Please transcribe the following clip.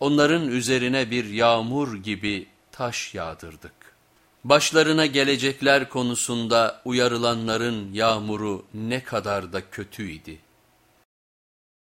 onların üzerine bir yağmur gibi taş yağdırdık. Başlarına gelecekler konusunda uyarılanların yağmuru ne kadar da kötüydi.